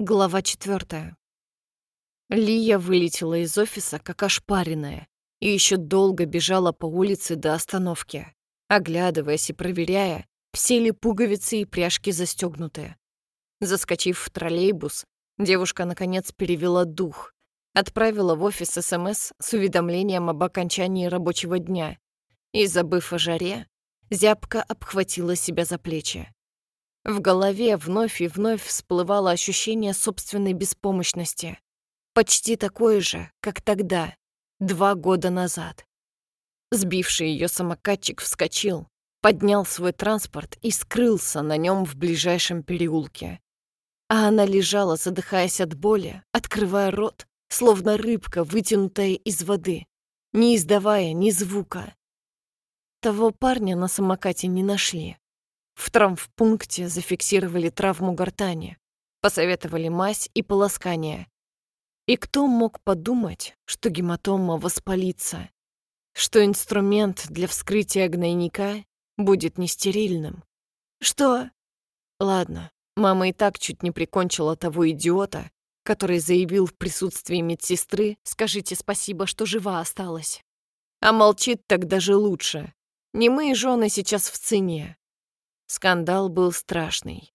Глава четвертая. Лия вылетела из офиса, как ошпаренная, и еще долго бежала по улице до остановки, оглядываясь и проверяя, все ли пуговицы и пряжки застегнуты. Заскочив в троллейбус, девушка, наконец, перевела дух, отправила в офис СМС с уведомлением об окончании рабочего дня и, забыв о жаре, зябко обхватила себя за плечи. В голове вновь и вновь всплывало ощущение собственной беспомощности. Почти такое же, как тогда, два года назад. Сбивший ее самокатчик вскочил, поднял свой транспорт и скрылся на нем в ближайшем переулке. А она лежала, задыхаясь от боли, открывая рот, словно рыбка, вытянутая из воды, не издавая ни звука. Того парня на самокате не нашли. В травмпункте зафиксировали травму гортани, посоветовали мазь и полоскание. И кто мог подумать, что гематома воспалится, что инструмент для вскрытия гнойника будет нестерильным? Что? Ладно, мама и так чуть не прикончила того идиота, который заявил в присутствии медсестры «Скажите спасибо, что жива осталась». А молчит так даже лучше. Не мы жены сейчас в цене. Скандал был страшный.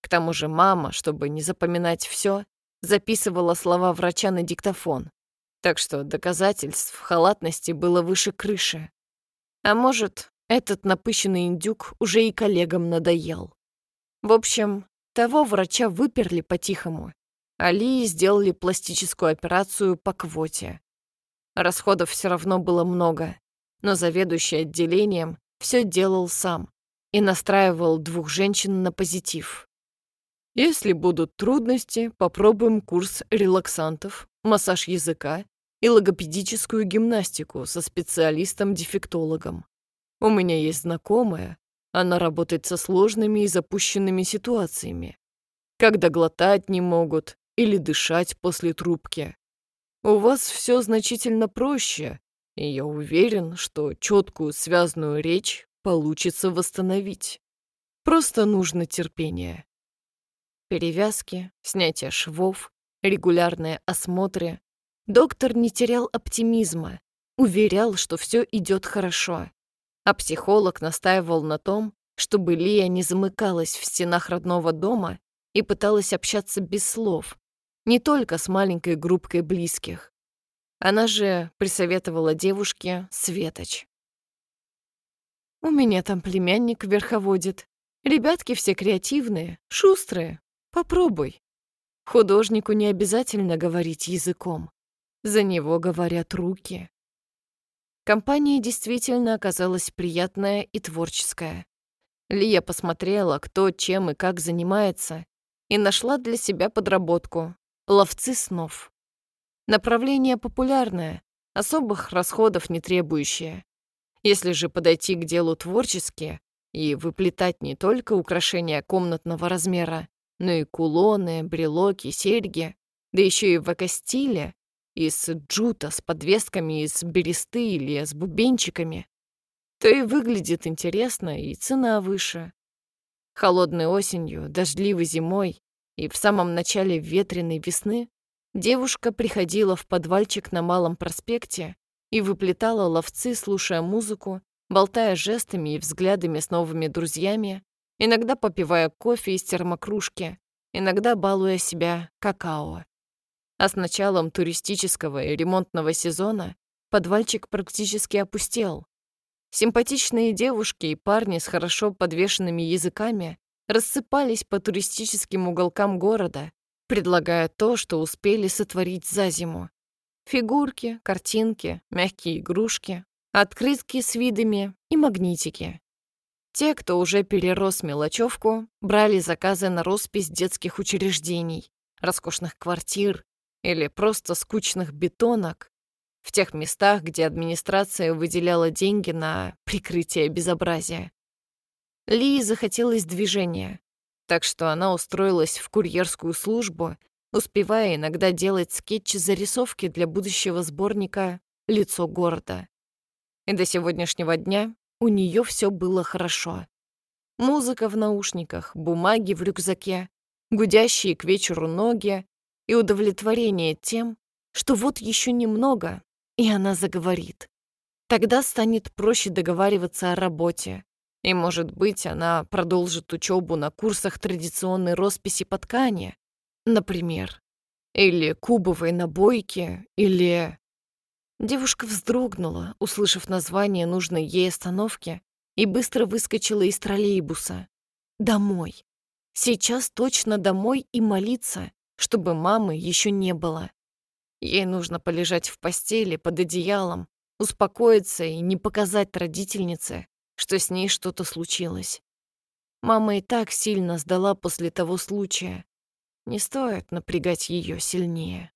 К тому же мама, чтобы не запоминать все, записывала слова врача на диктофон. Так что доказательств халатности было выше крыши. А может, этот напыщенный индюк уже и коллегам надоел. В общем, того врача выперли по-тихому, а Лии сделали пластическую операцию по квоте. Расходов все равно было много, но заведующий отделением все делал сам, и настраивал двух женщин на позитив. Если будут трудности, попробуем курс релаксантов, массаж языка и логопедическую гимнастику со специалистом-дефектологом. У меня есть знакомая, она работает со сложными и запущенными ситуациями, когда глотать не могут или дышать после трубки. У вас все значительно проще, и я уверен, что четкую связную речь получится восстановить. Просто нужно терпение. Перевязки, снятие швов, регулярные осмотры. Доктор не терял оптимизма, уверял, что все идет хорошо. А психолог настаивал на том, чтобы Лия не замыкалась в стенах родного дома и пыталась общаться без слов, не только с маленькой группкой близких. Она же присоветовала девушке Светоч. У меня там племянник верховодит. Ребятки все креативные, шустрые. Попробуй. Художнику не обязательно говорить языком. За него говорят руки. Компания действительно оказалась приятная и творческая. Лия посмотрела, кто чем и как занимается, и нашла для себя подработку — ловцы снов. Направление популярное, особых расходов не требующее. Если же подойти к делу творчески и выплетать не только украшения комнатного размера, но и кулоны, брелоки, серьги, да еще и в эко-стиле, из джута с подвесками из бересты или с бубенчиками, то и выглядит интересно, и цена выше. Холодной осенью, дождливой зимой и в самом начале ветреной весны девушка приходила в подвальчик на Малом проспекте и выплетала ловцы, слушая музыку, болтая жестами и взглядами с новыми друзьями, иногда попивая кофе из термокружки, иногда балуя себя какао. А с началом туристического и ремонтного сезона подвальчик практически опустел. Симпатичные девушки и парни с хорошо подвешенными языками рассыпались по туристическим уголкам города, предлагая то, что успели сотворить за зиму. Фигурки, картинки, мягкие игрушки, открытки с видами и магнитики. Те, кто уже перерос мелочевку, брали заказы на роспись детских учреждений, роскошных квартир или просто скучных бетонок в тех местах, где администрация выделяла деньги на прикрытие безобразия. Ли захотелось движения, так что она устроилась в курьерскую службу успевая иногда делать скетчи-зарисовки для будущего сборника «Лицо города». И до сегодняшнего дня у нее все было хорошо. Музыка в наушниках, бумаги в рюкзаке, гудящие к вечеру ноги и удовлетворение тем, что вот еще немного, и она заговорит. Тогда станет проще договариваться о работе, и, может быть, она продолжит учебу на курсах традиционной росписи по ткани, например, или кубовой набойки, или... Девушка вздрогнула, услышав название нужной ей остановки, и быстро выскочила из троллейбуса. Домой. Сейчас точно домой и молиться, чтобы мамы еще не было. Ей нужно полежать в постели под одеялом, успокоиться и не показать родительнице, что с ней что-то случилось. Мама и так сильно сдала после того случая. Не стоит напрягать ее сильнее.